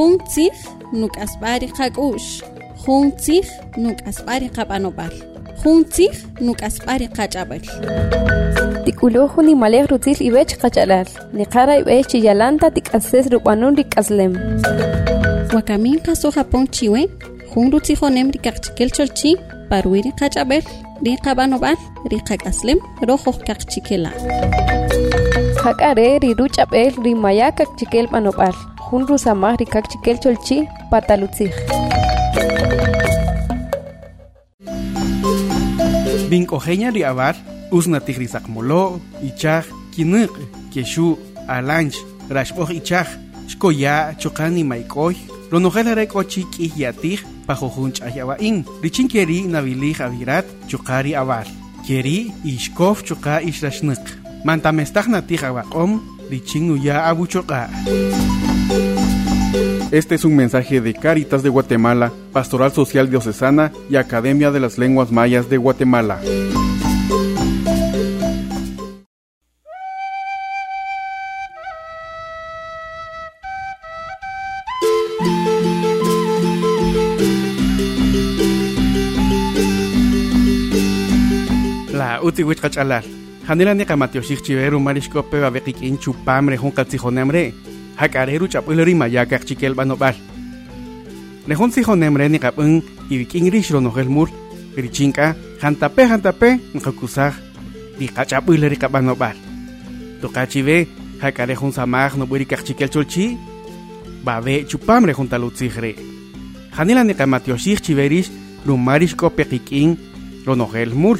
Juntzig nuk asbari qak'ush. Juntzig nuk asbari qapanopal. Juntzig nuk asbari qach'abal. Tikuluhu ni malek rutil ibech qachalal. Ni qara ibech chiyalanta tik'ases rupanun rik'aslem. Wakamin qaso Japón chiwe. Jun rutzijonem rikaqchikel cholchi. Parwiri qach'abel. Ri qapanopal. Ri qak'aslem. Rojo qaqchikela. Hakare riru ch'ab'el rimaya kakchikel panopal. jun rusamaj rikak chikelcholchi patalutzij binkojeña usna usnatij risakmolo ichak, kinik keshu alanch rashpoj ichaj xkoya choqani maikoj lonojelarek ochik'ij yatij pajojun ch'ajyawa'in richinkeri nabilih avirat choqa riabar keri ixkoj choqa ixlaxnik mantamestaj natij awaq'om richin uya abuchoqa' Este es un mensaje de Cáritas de Guatemala, Pastoral Social Diocesana y Academia de las Lenguas Mayas de Guatemala. La utiwich kachalal. Hanila ni kamatioshik chiveru chupamre hun katsijonemre. Hakareru chapulari mayaka chikel banobal. Lejón sijo nemre ni kapung ibiking rishro no helmur, richinka, jantape jantape, nkakusaj, di kachapulari kabanobal. Tokachive, hakarejun samaj no buri chikel cholchi, babe chupamre junta lutzigre. Hanila ni kamatioshik chiverish, lumarish ko pekiking, ronohel mur,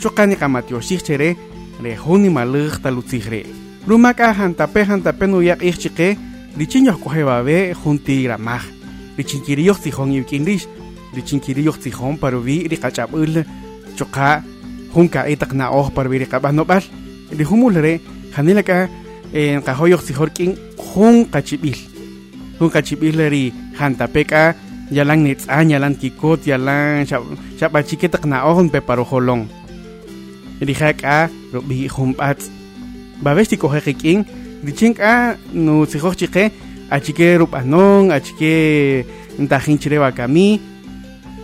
chokani kamatioshik chere, rejuni maluch talutzigre. Rumaka hantape hantape no yak ichike, richinyo kohebabe junti ramaj. Richinkiriyok tijón ibkinrish, richinkiriyok tijón parubi rikachabul, choka, junka itak na oh parubi rikabanobal. Rihumulre, hanilaka, en kahoyok tijorkin, jun kachibil. Jun kachibil ri hantapeka, yalang nitsan, yalang kikot, yalang shabachikitak na ohon pe paruholong. Rihaka, rubi babesti coge king dichin a no se chique achike rupanon achike ntajin chire bakami.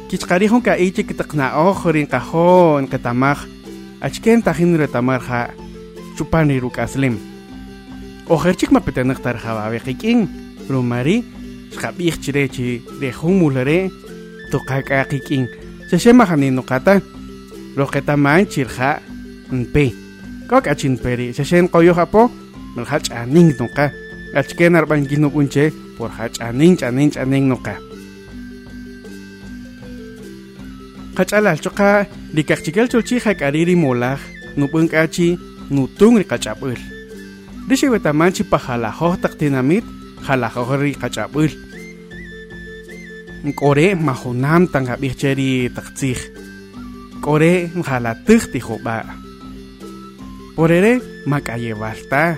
Kichkari hon ka ichi kitakna ojorin kajon katamaj achike ntajin retamar ja chupani rukaslim. Ojer chik mapetenak tar ja babe king rumari skabich chire chi de humulere to kaka king se shema hanin no kata lo que taman chirja npe Kok acin peri, sesen koyo hapo, melhach aning noka. Achken arban gino punche, por hach aning chaning chaning noka. kachala choka, di kachigel chulchi hak ariri molah, nupung kachi, nutung rikachapur. Rishi wetamanchi pahalaho taktinamit, halaho rikachapur. Kore mahonam tanggabih bicheri takcih. Kore mhalatih tihoba. Porere makaye balta.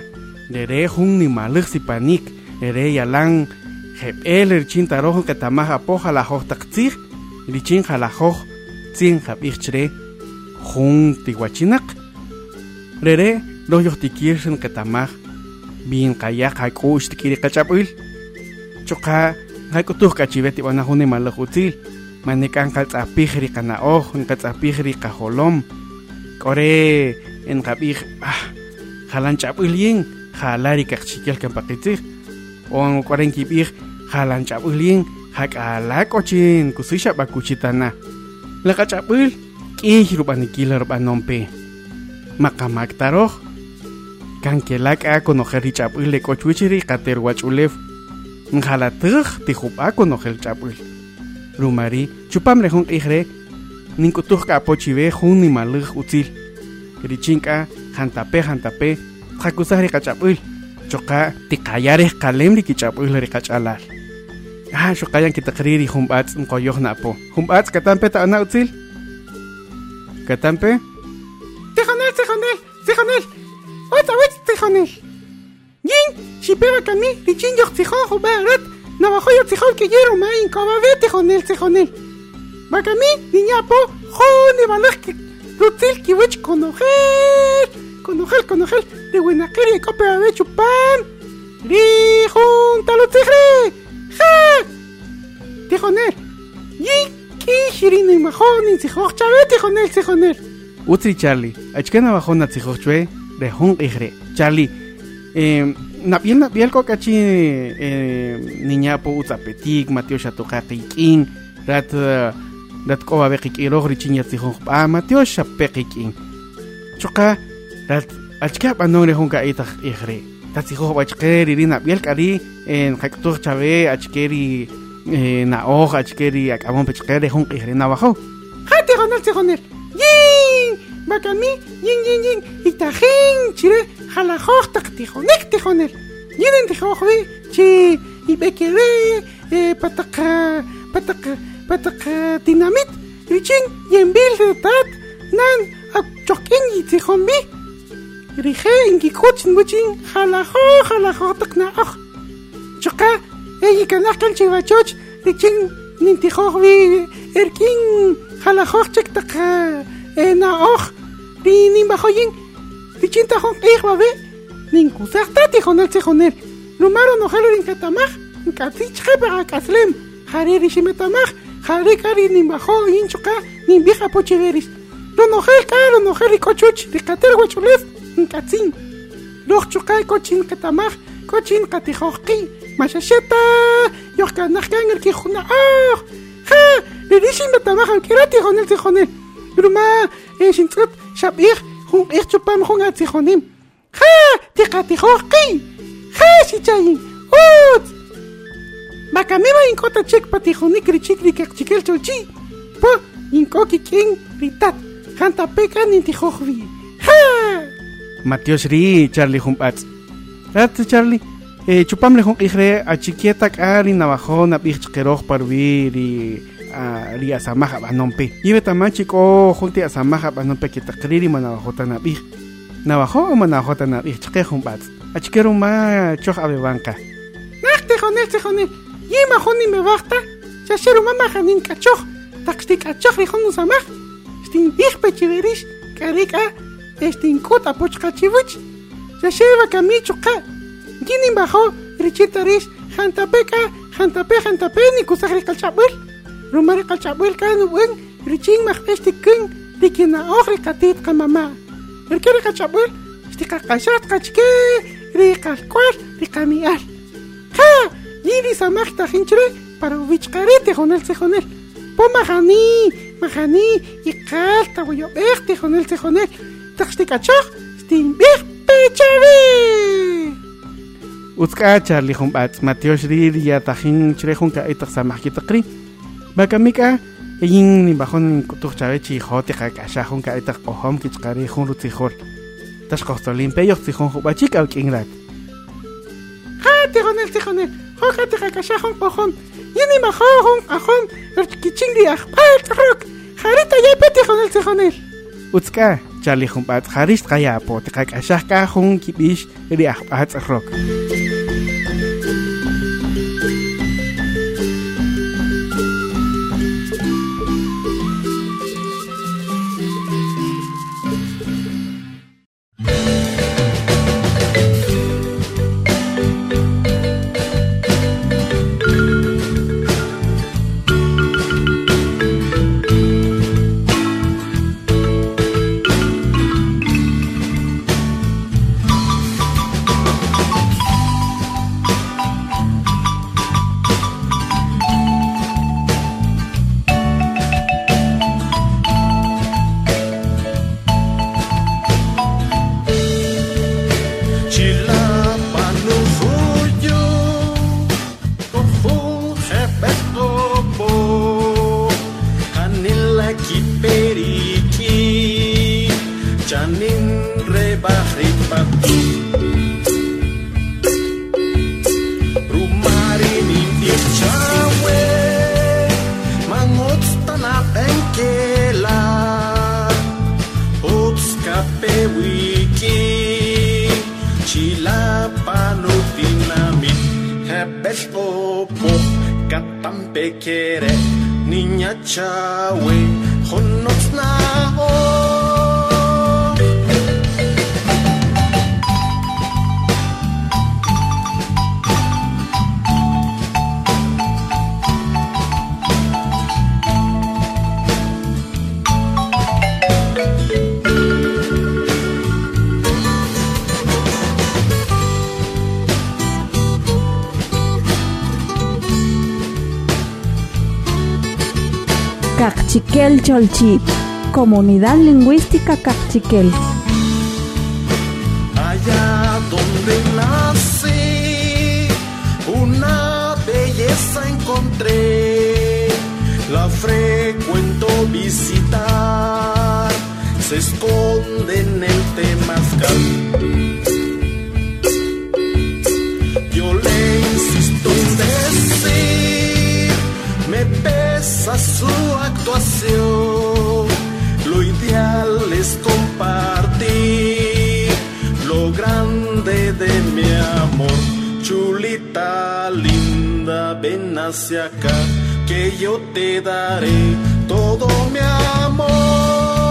Dere jun ni maluk si panik. Dere yalang heb el er chin tarojo que tamaja poja la hoj. Richin jalajoj tsin jab ichre jun tihuachinak. Rere lo yoh tikirsen que tamaj. Bin kayak haikush tikiri kachapuil. Choka haikutuh kachibeti wana jun ni maluk utzil. Manikan kaltzapijri kana oj, kaltzapijri kajolom. Kore En enqab'ij ah jalan ch'ap'ilien jalari kaqchikel kanpaqitzij oan ok'aren kib'ij jalan ch'ap'ilien jak'alak ochin kusiy xab'akuchitana la qach'ap'il k'ij rub'anikil rb'anompe maqamak taroj kankelak'a konojel rich'ap'il lek'ochwich ri qater wach'ulef njalatij tijub'a konojel chapul. rumari chupam re jun q'ij re nink'utuj hun ni nimalij util. Kirichinka, jantape, jantape, jakusari kachapul. Choka, tikayare kalem ri kichapul ri kachalar. Ah, shokayan kita kriri humbats un koyoh na po. Humbats katampe ta ana utzil. Katampe? Tijonel, tijonel, tijonel. Otra vez tijonel. Yin, shipeba kami, richin yok tijon hubarat. Nabajo yok tijon que yero main, como ve tijonel, tijonel. Bakami, niñapo, jone balak Rutil kiwich konojel, konojel, konojel, de buena queria copa de chupán. Ri junta lo tigre. ¡Ja! tijoner. Yiki shirin mahon in sijoch chave tijoner sijoner. Utri Charlie, achkana bajona tzijochwe, de hun igre. Charlie, eh, napiel napiel ko kachi eh, niña po utzapetik, Mateo shatokakikin, rat rat ko ba bekikiro richinya tzijoch pa Mateo shapekikin. Choka rat achka banore hun ka itach igre. Tatzijoch bachkeri ri napiel kari en kaktur chave achkeri eh, na hoja achkeri akamon pechkeri hun igre na bajo. Ha tijoner tijoner. Yin bakami yin yin yin itajin chire jalajoch tak tijonek tijoner. Yin tijochwe chi ibekele eh, pataka бодох динамит үчин ямбилдад нан апчокин итихомби. Рихэн гихоч мучин халахо халахо токна ах чока эй канахтал чивачоч ричин нинтихохви эркин халахочек так э, эна ах ринин бахоин ричин тахон ихваве нин кусахта тихонел тихонел. Нумаро нохалорин катамах катичхэ бага каслем. Харири шиметамах jare jare kari nimbajo yin choka nimbija pochiveris lo nojel ka lo nojel rikochuch rikater huachulef nkatzin loch choka kochin katamaj kochin katijojki mashasheta yoch kanajkan el kijuna ah ja lirishim betamaj ankira tijonel tijonel Ruma, eh, shintrut, shabir, hun ich chupam hun at sichonim. Ha, tikati hoki. Ha, shichayin. Ut. Makamima inkota chek patijonik richikri kak chikel cholchi. Po, inkoki king ritat. Hanta peka nintijochvi. Ha. Matios ri Charlie humpats. Rat Charlie. Eh, chupam le hun igre a chiquieta kari navajo na bich keroj parvi ri a ri asamaja banompe. Ibe tamachi ko junti asamaja banompe que takriri manavajota na bich. Navajo o manavajota na bich chke humpats. A chiquero ma choch abebanca. Tijonel. Yima honi me bachta. Shasheru mama hanin kachoch. Takstik kachoch rihon usamach. Stin ich pechiverish. Karika. Estin kota pochkachivuch. Shasheva kamichuka. Ginin bajo. Richitarish. Jantapeka. Jantape jantape ni kusahri kalchabel. Rumari kalchabel kanu buen. Riching mach esti kung. Dikina ochri katit kamama. Erkeri kalchabel. Stika kashat kachke. Rikalkwar. Rikamial. ¡Ja! Yiri samachta hinchre para ubichkarete jonel sejonel. Po mahani, mahani, y kalta voyo berte jonel sejonel. Taxtikachach, stin bich pechave. Utska Charlie humpats. Matios ri ya tajin chre hun ka itak samaj kitakri. Bakamika yin ni bajon kutuj chave chi jote ka kasha hun ka itak ohom kichkari hun rutzijol. Tas kostolin peyoch tijón hubachik al kingrat. ¡Ja! Tijonel, tijonel. Хохотхага шахан похон. Яни махаон ахон эрт кичинги ах палтрок. Харита япэти хонэл цэхонэл. Уцка чали хүн бац харишт гая апотхаг ашахка хүн кибиш ри ах бац рок. Tijonel, tijonel. Utska Charlie humpats harish kaya po tikak ashah ka hun kibish ri ahpats rok. Bekere, niña chawe, honots na ho. Cachiquel Cholchi, Comunidad Lingüística Cachiquel. Allá donde nací, una belleza encontré, la frecuento visitar, se esconde en el temazcal. Pesa su actuación, lo ideal es compartir lo grande de mi amor. Chulita linda, ven hacia acá, que yo te daré todo mi amor.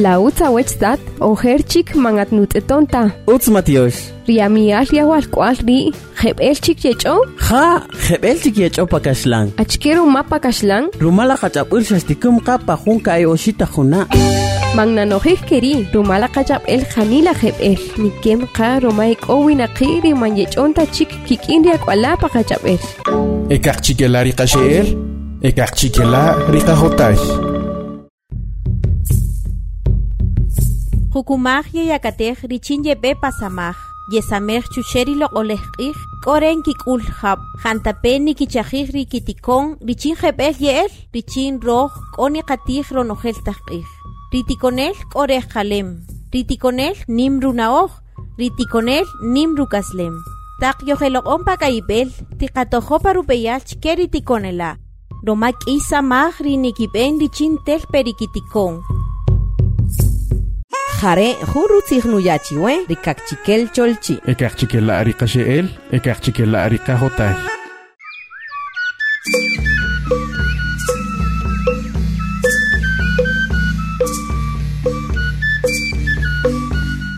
La utza wechstat, ojerchik mangat nutetonta. Utz Matios. Riamiar riawal kwal ri, jebelchik yecho, Ja, jebeltik yecho pakashlan. achkero mapa kashlan, Rumala kachapul shastikum kapa junka ay oshita juna. magnanojik keri, rumala kachap el janila jebel, nikem ka romay kowina kiri man yechonta chik kikinria kwala pa kachap el. Ekachikela rika sheel, ekachikela rika hotash. Jukumaj ye yakatej richin ye be pasamaj. Yesamej chusheri lo olejkij, koren kikul hab. Jantape ni kichajij ri kitikon, richin jebel ye el, richin roj, koni katij ronojel tajkij. Ritikonel korej jalem. Ritikonel naoj, ritikonel nimru kaslem. Tak yojelok ompa kaibel, tikatojo parupeyal chke ritikonela. Romak isa maj ri nikiben richin tel perikitikon. Jare jurutzig nuyachiwe rikakchikel cholchi. Ekachikela rika sheel, ekachikela rika hotash.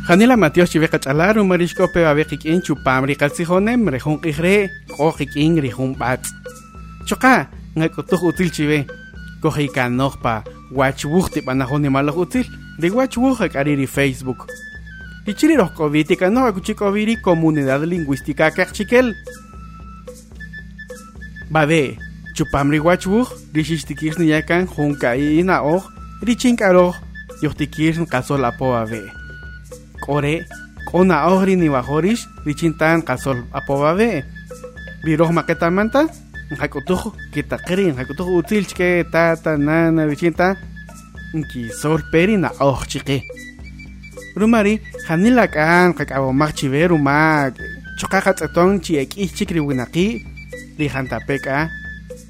Janila Matios chiveca chalaru marisco pe avekik in chupam rikalsijonem rejun qijre qojik in rijun bat. Choka ngakutuj util chive kojikanoj pa wachwuj tipanajoni maloj util de wachwuj ariri Facebook. Ichiri los covítica no acuchicoviri comunidad lingüística cachiquel. Bade, chupamri wachwuj, rishistikis ni yakan junka ina oj, richinkaroj, yohtikis kasol apo ave. Kore, kona ojri ni wajorish, richintan kasol apo ave. Viroj maquetamanta, njakutuj, kitakri, njakutuj util chke, tata, nana, richinta, nkisol peri na oj chique. rumari hanila kan kakawo magchive rumag chokaka tsetong chi ek ichik ri winaki ri hantapeka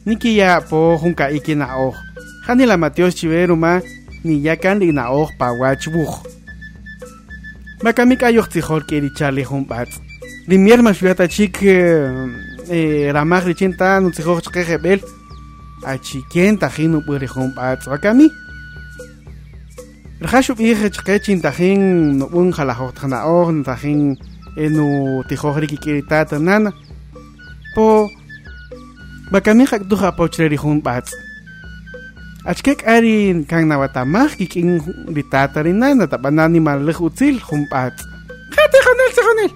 niki ya po hunka iki na oh hanila matios chive ruma ni yakan ri na oh pa wachbuch makami kayoh tijol ke ri charli humbat ri mier mashviata chik eh ramag ri chinta nu Rajashup ihe chqechin tajin no un jalajot jana og tajin enu tijojri kikirita tanana po bakami hak duha po chreri hun bats achkek arin kang nawatamaj kikin ritata rinana tabanani malaj utzil hun bats Jate jonel se jonel.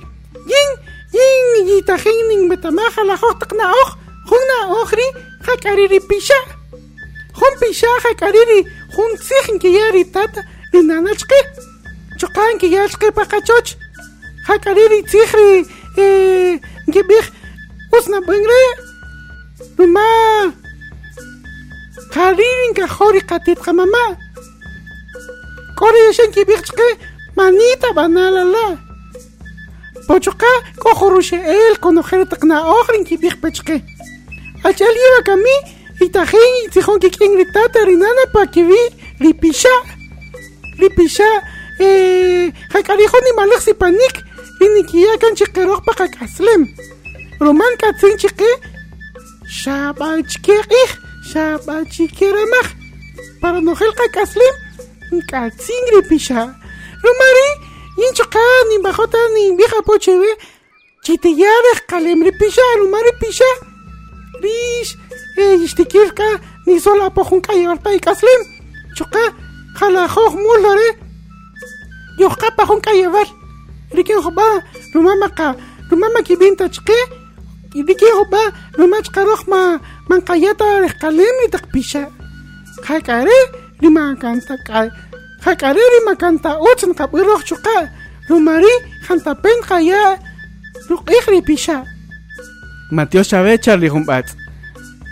Yin, yin, yitajin ning betamaja la hotak na oj, jun na ojri, jakariri pisha. Jun pisha jakariri, jun sijin que yari tata, rinanachke. Chokan que yachke pakachoch. Jakariri tijri, eh, gebich, usna bengre. Ruma. Karirin ka jori katit ka mama. Kori yashen gebich chke, manita banalala. Pochoka, kojorushe el, conocer takna ojrin ki bich pechke. Achal iba kami, itajin, itijón que quien gritata rinana pa que vi, ripisha, ripisha, eh, jakarijo ni malak si panik, Rinikia kan chiqeroq paqakaslem. Roman katsin chiqe. Shaba chiqeqih. Shaba chiqueramaj. Para no helqa kaslem. Katsin ripisha. Romari. Inchoqa ni bajota ni vieja pocheve. Chitiyaraj kalem ripisha. Romari pisha. Rish. Eh, ishtikirka. Ni sola pojun kayar pa ikaslem. Choqa. Jala joj mulare. Yoqa pajun kayevar. Rikin hoba. Rumama ka. Rumama kibinta chqe. Rikin hoba. Rumama chqaroq ma. Man kayata kalem ni takpisha. Hakare. Rima kanta kay. Hakare rima kanta utsan kapiroq choqa. Rumari. Jantapen kaya. Ruqih ripisha. Mateo Chávez Charlie Humbat.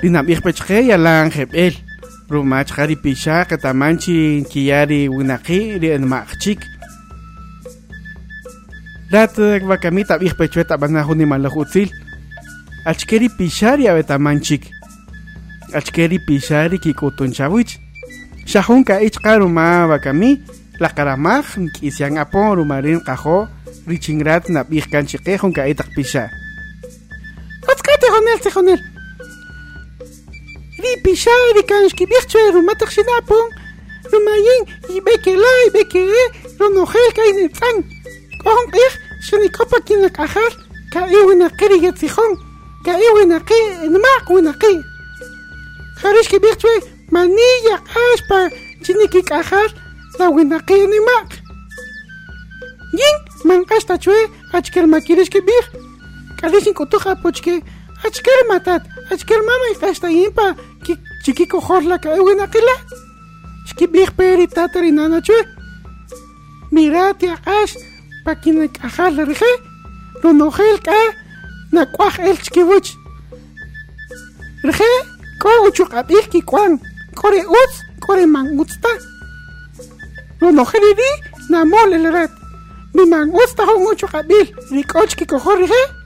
Dinabih pechke yalang hebel. Rumach qari pisha qatamanchi kiyari winaqi ri anmaqchik Rat wakami tabih pechueta bana huni malahutzil Achkeri pishari abetamanchik Achkeri pishari kikutunchawich Shahunka ichqa ruma wakami laqaramaj nk'isian apon rumarin qajo richingrat nab'ij kanchiqej junka itaq pisha. Honel jonel honel. die sari, die kan ski bicht zweren, maar toch zin op, hong. Zo maar jing, nog heel in het vang. Kom, ik, zo niet de kachel, ka eeuw in de kerry het zich hong. Ka eeuw in de kerry, in de maak, in de kerry. Gaar is gebicht zweren, maar niet ik kachel, dat we in in de maak. Jing, man kasta zweren, als ik er maar kerry is gebicht. Ka achker matat achker mama y hasta yimpa ki chiquiko jorla ka wina kila. Shki bich peri tatari nana chwe. Mirati ash pakina kajal rije. Ronojel ka na kwaj el chkiwich. Rije ko uchuk abich ki kwan. Uts man utsta. Ri na mol el rat. Mi man utsta hon uchuk abil. Rikoch.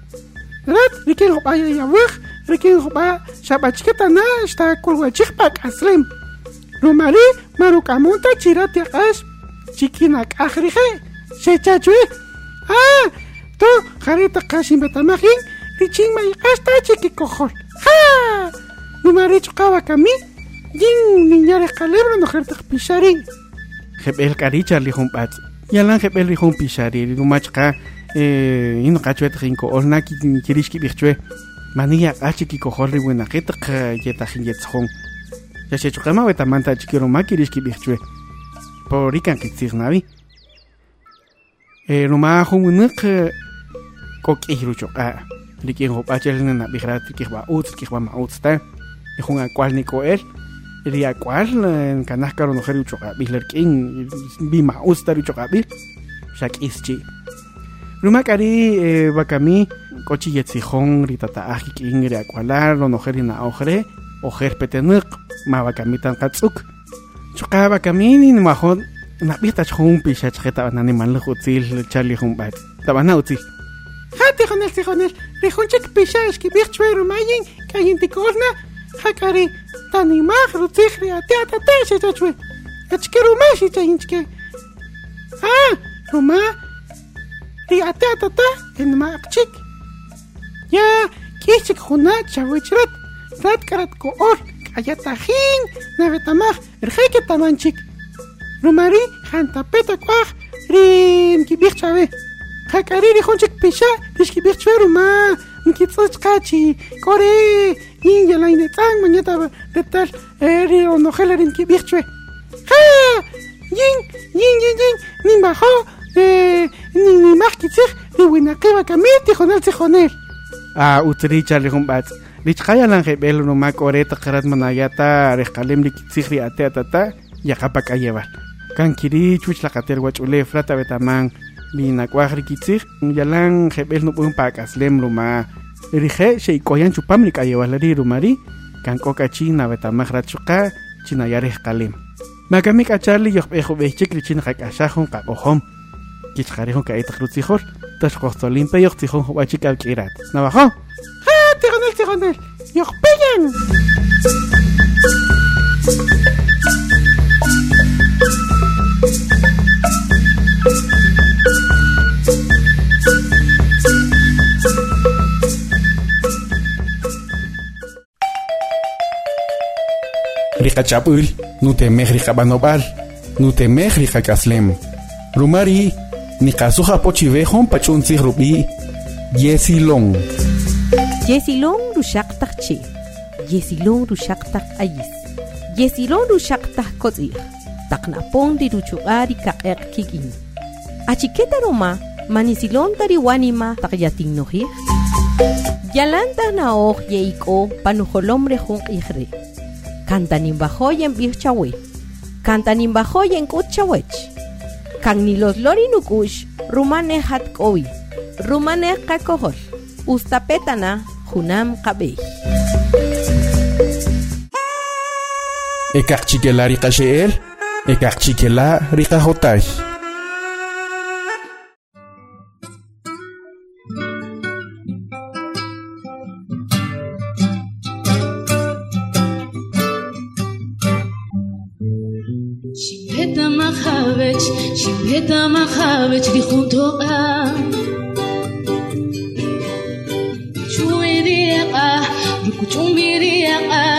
Rat rikin hoba ya yawich. Rikin hoba shabachketa na sta kulwachik pak aslim. Rumari marukamunta chirati ash. Chikinak ahrije. Shechachwe. Ah, to jarita kashin betamajin. Richin may hasta chiki kohor. Ha! Numari chukawa kami. Yin niñare kalebro no. Hebel kari Charlie Humbat. Yalan hebel rihum pishari. Rumachka. Eh, ino kachwet rinko. Olna ki kirishki bichwe. Manilla achi ki kohor ri buena ketak yetajin yetzhon. Ya se chukama betamanta chikiro ma kirishki bichwe. Por ikan kitzir navi. Eh, ruma humunik kok ihru choka. Likin hop achel na bihrat kihba uts kihba ma uts ta. Ihun akwal ni koel. Ri akwal kanah karo no heru choka bihler king bi ma uts ta ru choka bil. Shak ischi. Ruma kari bakami kochi yetzihon ritata aji king ri akwalar no heri na ojre. Ojer petenik ma bakami tan katsuk. Choka bakami ni mahon Nakbita chhung pisha chketa nani manlo utzil Charlie humbat. Tabana utzil. Hati honel si honel. Rihunchik pisha eski bichwe rumayin. Kayin tikorna. Hakari. Tani mach rutzich ri ate atate se chachwe. Achke rumashi chayinchke. Ah, ruma. Ятад одоо энэ магчик. Я кичик хунаач авчраад садгаратко ор аятахин навет амах эрхэкэ таманчик. Румари хантапета квах рим кибирчаве. Хакарири хончик пиша биш кибирчверума. Кицэч качи коре ингэлайне цанг манята бэтал эри онохелерин кибирчве. Ха! Ин ин ин ин нимбахо э ni, ni más que ser de buena que va a cambiar de jonel se jonel. Ah, utri chale con bats. Lich kaya lang kay belo no mak oreta karat manayata rekalem li kitsikri ate atata yakapa kayeva. Kan kiri chuch la kater wach frata betaman bina kwahri kitsik yalang kay belo no pung pakas lem lo ma. Rije she ikoyan chupam li kayeva lari rumari kan koka china betaman rachuka china yare kalem. Magamik a Charlie yo pejo bechik li china kakashahon kakohom. Ka kichqarihun ka'ita qrutzijon tachqojtol limpeyojtijun huachikavk'irat snabajón ja ah, tijonel tijonel yojpeyan Rikachapul, nutemej rikabanobal, nutemej rikakaslem. Rumari, nikasuja pochivejon pachuntzij rubi yesilon yesilon rushaqtaq chi yesilon rushaqtaq ayis. Yesilon rushaqtaq kotz'ij taqnapon riruchuq'a rikaq'eq kik'in achiketa roma manisilon tariwanima taq yatinnojij yalantaq naoj yeik'o panujolom rejun q'ij re' kantanimbajoy en b'ij niloslori nuk'ux rumanej jatk'owi rumanej qakojol ustapetana junam qab'ej ekaqchikela riqaxe'el ekaqchikela riqajotay Ameçli junto a Chumiria be Rukuchumiria a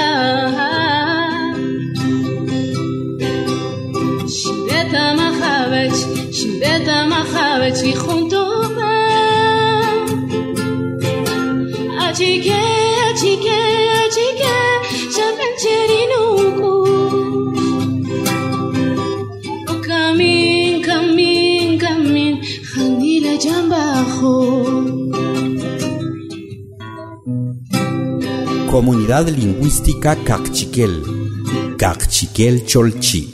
Comunidad Lingüística Cachiquel. Cachiquel Cholchi.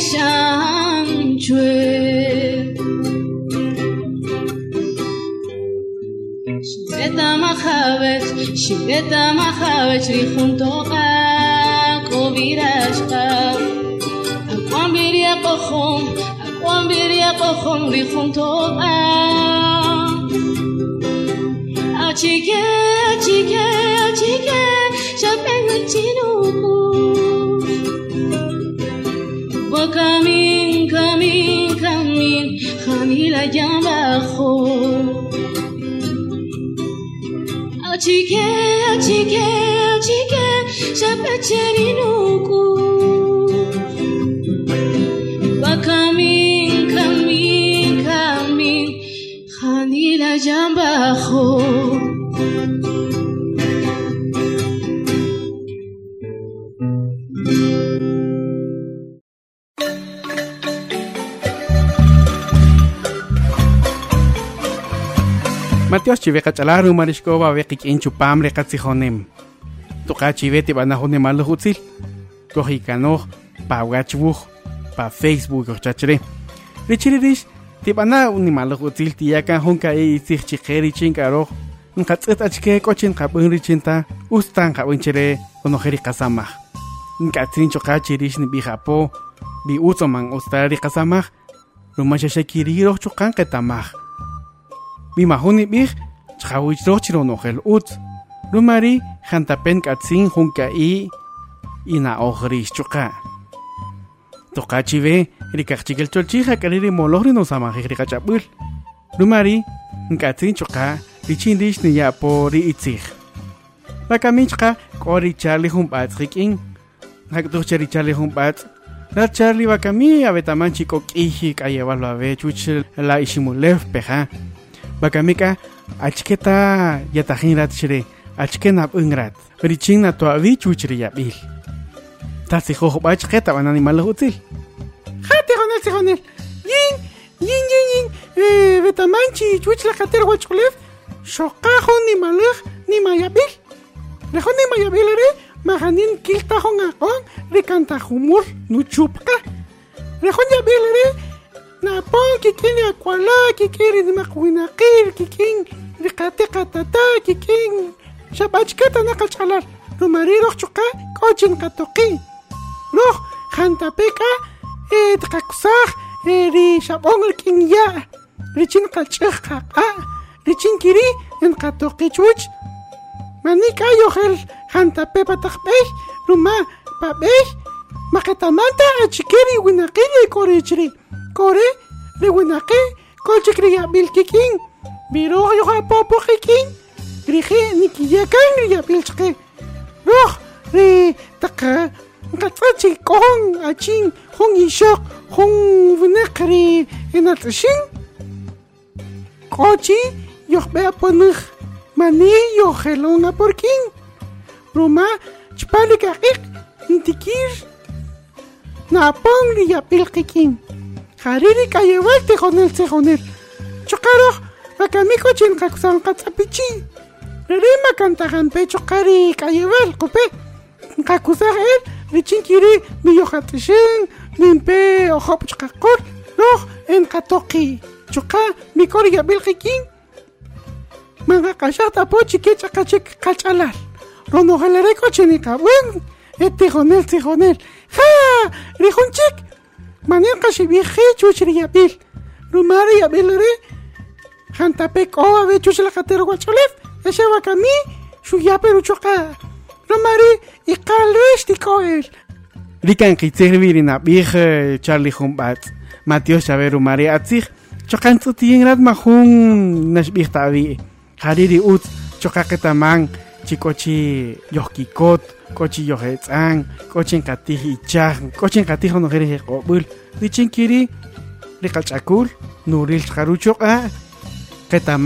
香吹。שמת המחבץ, שמת המחבץ, ריחום תוכק ובירשתיו. אקום ביריה כוחום, אקום ביריה כוחום, ריחום תוכק. אצ'יקה, אצ'יקה, אצ'יקה, שפן וצ'ינו camín, camín, camín, camín allá abajo. Achique, achique, achique, ya pecherino. tiveka ch'alaru marixkowa abeja kik'inchupam reqa tzijonem. Tuqa chive tib'anajonemaluj hutsil. koj ikanoj pa wachwuj pa facebook ojchachre richiri rix tib'ana nimaluj utzil tiyakan jonka e itzij chiqe richin k'aroj nqatz'it achke k'ochin qab'in richinta ustan qab'in chire onojeri qasamaj nk'atzin choqa chirix nib'ija'po bi utzoman ustar riqasamaj rumaxaxakirij roj choqan qetamaj mi mahuni bih chawich rochiro nojel ut lumari jantapen katsin junka i ina ojris chuka tokachi ve rikachigel cholchija kariri molohri no samajik rikachapul Rumari, nkatsin chuqa, richin rish ni ya po ri itzig. Bakaminchqa, kori charli humpatz rikin. Nakduch chari charli humpatz. La charli bakami abetaman chico kiji kayevalo ave chuch la ishimulef peja. Bakamika, achketa yatajin rat chire, achkenap ungrat. Richin na tuavi chuchri yabil. Tatsi jojoba achketa van animal util. Jate jonel se jonel. Yin, yin, yin, yin. Eh, betamanchi chuch la kater wachulef. Shokajo ni malaj ni mayabil. Lejon ni mayabil ere. Mahanin kilta hon akon. Rikanta humur nu chupka. Lejon yabil ere. Na pon kikin akwala kikin ni makwinakir kikin. Rikate katata kikin. Shabachketa nakalchalar. Rumariroch chuka kochin katoki. Loh, jantapeka. Eh, tkakusaj. Eh, ri shabong kin ya. Richin kalchik kaka. Richin kiri en katoki chuch. Manika yohel jantape patakpej. Ruma papej. Makatamanta achikeri winakiri korechri. Kore, le winake. Kolchikri yabil kikin. Biro yoha popo kikin. Rije nikiyakan yabil chke. Roh, ri taka. Katsachi kong achin hong ishok hong vinakri inatashin. Kochi yohbe aponuk. Mani yohelonga porkin. Roma chpali kakik intikir. Napong li yapil Hariri kayewal tejonel tejonel. Chokaro bakamiko chin kaksan katsapichi. Rima kantahan pe chokari kayewal kope. Kakusar el richin kiri miyohatishin limpe ohop chkakor. Loh en katoki. Choka mikori yabil kikin. Mga kashata po chike chakachik kachalar. Rono halareko chinika. Wen, et tijonel tijonel. Ha, rijunchik. Manen kashibi he chuchri yabil. Rumari yabil re. Jantapek o ave chuchla katero guacholef. Ese wakami, shuyaperu choka. Rumari ikalesh tikoel. Rikan kitzirviri na bih Charlie Humbat. Mateo Chaveru Maria Atzig. Chokan tutiengrat mahun nashbih tavi. Hariri ut chokaketaman chikochi yohkikot kochi yohetz'an kochi katij ichaj kochin katij onojeri jeq'o'b'ül dichinkiri riqach'akul nuril xqaruchoq'a a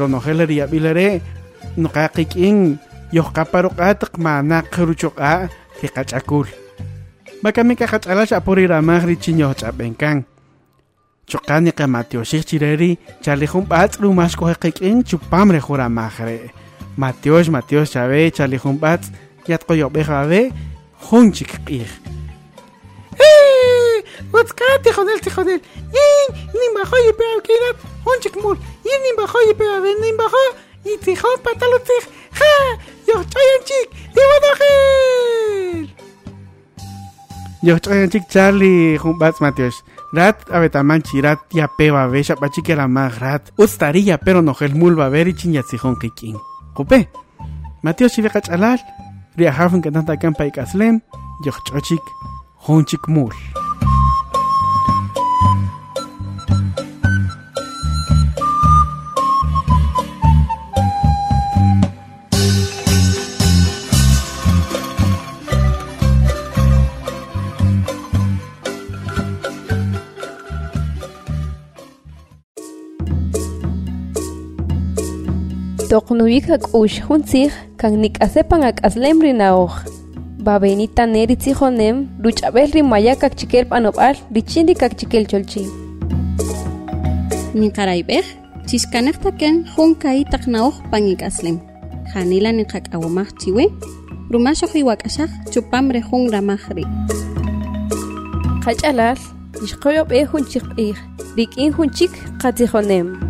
ronojel riyab'il are' noqa qik'in yohqaparoq'a taq manaq ruchoq'a riqach'akul makamika qach'alax apurirramaj richin yohch'ab'enkan choqani qamatiyoxij chireri chali jump'atz rumax koje qik'in chupam rejuramaj re' Mateos Mateos chave chalihum bats yat koyo bejabe hunchik qih Eh, got tijonel. Yin, nimbajo y peo kirat. Honchik mul. Yin nimbajo y peo ven nimbajo. Y tijón patalo tij. Ja, yo chayan chik. Y wadajel. yo chayan chik charlie hum bats Mateos rat abetaman chirat ya peba be chapachikera mag rat ustaria pero nojel mulba ver ichin yatzihon kikin qupe matio xiviqach'alal ri'ajawin k'antanta akanpa ik'aslem yoqch'ochik Honchik mul. toqnuwik ak ush huntzik kan nik'asepan ak aslemri nahoj. Babenita neri tzijonem, luchabelri mayak ak chikel panopal, richindik ak chikel cholchi. Nikaraibeh, chishkanektaken hun kai taknaoj pan ik aslem. Janila nikak awamak chiwe, rumashok iwak asak chupamre hun ramakri. Kachalal, ishkoyop eh hun chik ih, dik chik katzijonem.